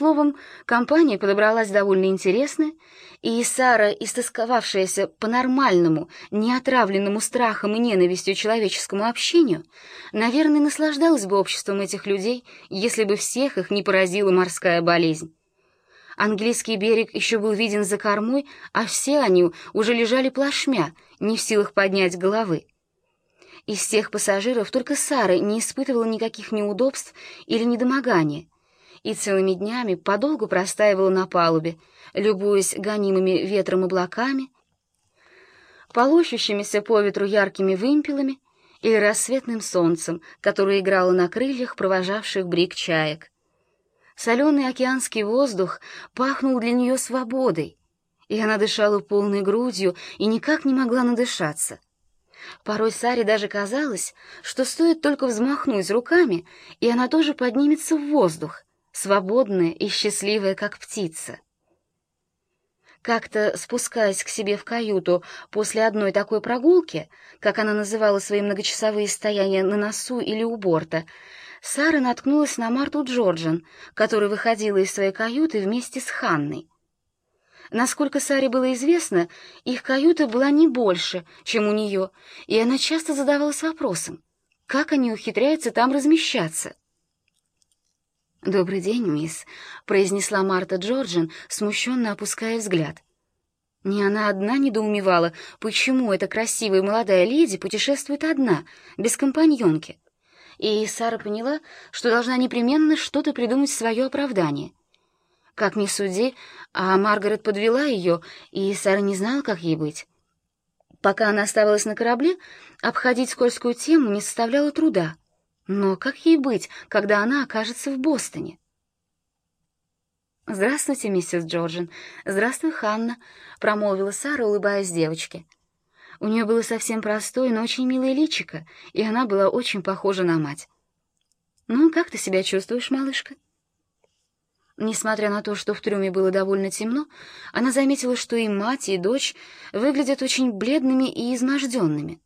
Словом, компания подобралась довольно интересная, и Сара, истосковавшаяся по нормальному, неотравленному страхом и ненавистью человеческому общению, наверное, наслаждалась бы обществом этих людей, если бы всех их не поразила морская болезнь. Английский берег еще был виден за кормой, а все они уже лежали плашмя, не в силах поднять головы. Из всех пассажиров только Сара не испытывала никаких неудобств или недомогания, и целыми днями подолгу простаивала на палубе, любуясь гонимыми ветром облаками, полощущимися по ветру яркими вымпелами или рассветным солнцем, которое играло на крыльях провожавших брик чаек. Соленый океанский воздух пахнул для нее свободой, и она дышала полной грудью и никак не могла надышаться. Порой Саре даже казалось, что стоит только взмахнуть руками, и она тоже поднимется в воздух, свободная и счастливая, как птица. Как-то спускаясь к себе в каюту после одной такой прогулки, как она называла свои многочасовые стояния на носу или у борта, Сара наткнулась на Марту Джорджин, которая выходила из своей каюты вместе с Ханной. Насколько Саре было известно, их каюта была не больше, чем у нее, и она часто задавалась вопросом, как они ухитряются там размещаться. «Добрый день, мисс», — произнесла Марта Джорджин, смущенно опуская взгляд. Не она одна недоумевала, почему эта красивая молодая леди путешествует одна, без компаньонки. И Сара поняла, что должна непременно что-то придумать в свое оправдание. Как ни суди, а Маргарет подвела ее, и Сара не знала, как ей быть. Пока она оставалась на корабле, обходить скользкую тему не составляло труда. Но как ей быть, когда она окажется в Бостоне? «Здравствуйте, миссис Джорджин. Здравствуй, Ханна», — промолвила Сара, улыбаясь девочке. У нее было совсем простое, но очень милое личико, и она была очень похожа на мать. «Ну, как ты себя чувствуешь, малышка?» Несмотря на то, что в трюме было довольно темно, она заметила, что и мать, и дочь выглядят очень бледными и изможденными.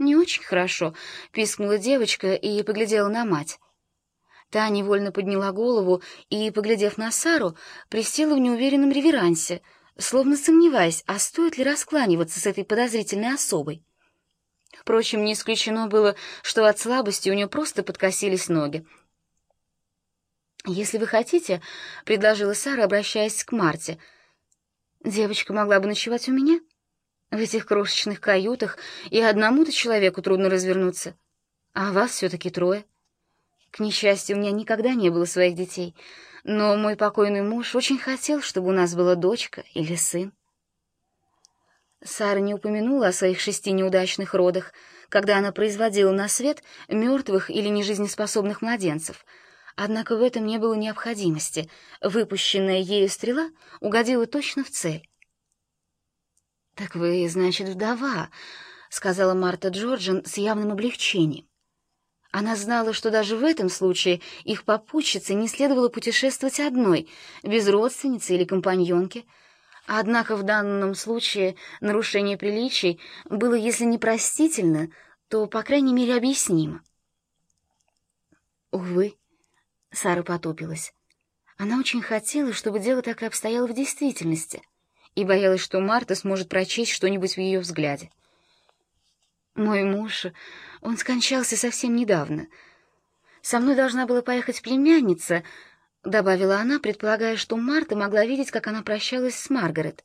«Не очень хорошо», — пискнула девочка и поглядела на мать. Та невольно подняла голову и, поглядев на Сару, присела в неуверенном реверансе, словно сомневаясь, а стоит ли раскланиваться с этой подозрительной особой. Впрочем, не исключено было, что от слабости у нее просто подкосились ноги. «Если вы хотите», — предложила Сара, обращаясь к Марте, — «девочка могла бы ночевать у меня?» В этих крошечных каютах и одному-то человеку трудно развернуться. А вас все-таки трое. К несчастью, у меня никогда не было своих детей, но мой покойный муж очень хотел, чтобы у нас была дочка или сын. Сара не упомянула о своих шести неудачных родах, когда она производила на свет мертвых или нежизнеспособных младенцев. Однако в этом не было необходимости. Выпущенная ею стрела угодила точно в цель. «Так вы, значит, вдова», — сказала Марта Джорджин с явным облегчением. Она знала, что даже в этом случае их попутчице не следовало путешествовать одной, без родственницы или компаньонки. Однако в данном случае нарушение приличий было, если не простительно, то, по крайней мере, объяснимо. Увы, Сара потупилась. Она очень хотела, чтобы дело так и обстояло в действительности — и боялась, что Марта сможет прочесть что-нибудь в ее взгляде. «Мой муж, он скончался совсем недавно. Со мной должна была поехать племянница», — добавила она, предполагая, что Марта могла видеть, как она прощалась с Маргарет.